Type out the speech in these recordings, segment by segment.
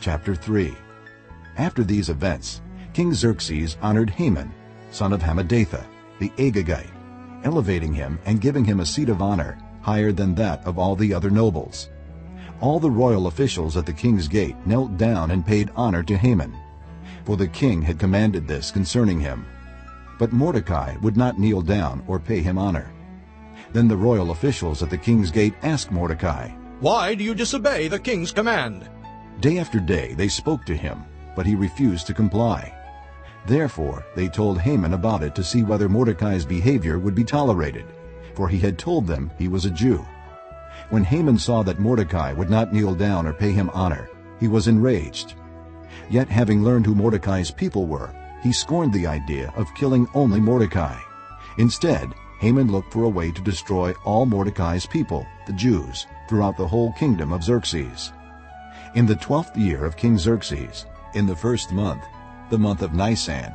Chapter 3 After these events, King Xerxes honored Haman, son of Hammedatha, the Agagite, elevating him and giving him a seat of honor higher than that of all the other nobles. All the royal officials at the king's gate knelt down and paid honor to Haman, for the king had commanded this concerning him. But Mordecai would not kneel down or pay him honor. Then the royal officials at the king's gate asked Mordecai, Why do you disobey the king's command? Day after day they spoke to him, but he refused to comply. Therefore they told Haman about it to see whether Mordecai's behavior would be tolerated, for he had told them he was a Jew. When Haman saw that Mordecai would not kneel down or pay him honor, he was enraged. Yet having learned who Mordecai's people were, he scorned the idea of killing only Mordecai. Instead, Haman looked for a way to destroy all Mordecai's people, the Jews, throughout the whole kingdom of Xerxes. In the twelfth year of King Xerxes, in the first month, the month of Nisan,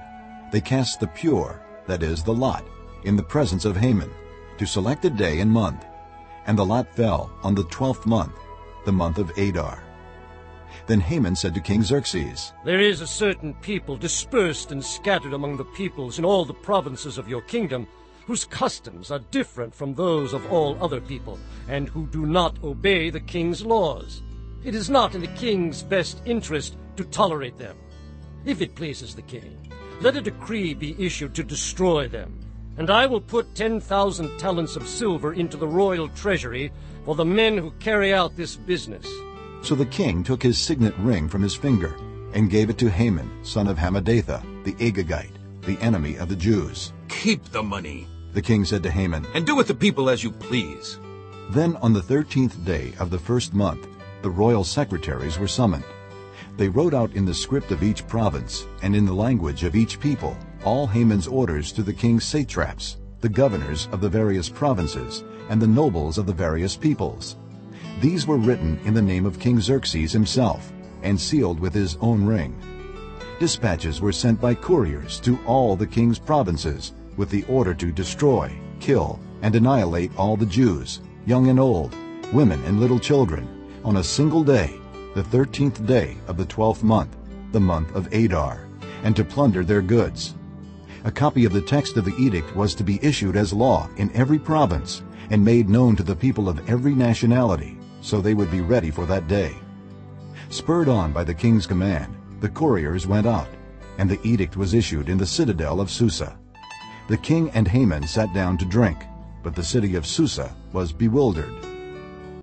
they cast the pur, that is, the lot, in the presence of Haman, to select a day and month. And the lot fell on the twelfth month, the month of Adar. Then Haman said to King Xerxes, There is a certain people dispersed and scattered among the peoples in all the provinces of your kingdom, whose customs are different from those of all other people, and who do not obey the king's laws. It is not in the king's best interest to tolerate them. If it pleases the king, let a decree be issued to destroy them, and I will put ten thousand talents of silver into the royal treasury for the men who carry out this business. So the king took his signet ring from his finger and gave it to Haman, son of Hammedatha, the Agagite, the enemy of the Jews. Keep the money, The king said to Haman, and do with the people as you please. Then on the thirteenth day of the first month, the royal secretaries were summoned. They wrote out in the script of each province and in the language of each people all Haman's orders to the king's satraps, the governors of the various provinces, and the nobles of the various peoples. These were written in the name of King Xerxes himself and sealed with his own ring. Dispatches were sent by couriers to all the king's provinces with the order to destroy, kill, and annihilate all the Jews, young and old, women and little children, on a single day, the thirteenth day of the twelfth month, the month of Adar, and to plunder their goods. A copy of the text of the edict was to be issued as law in every province and made known to the people of every nationality, so they would be ready for that day. Spurred on by the king's command, the couriers went out, and the edict was issued in the citadel of Susa. The king and Haman sat down to drink, but the city of Susa was bewildered.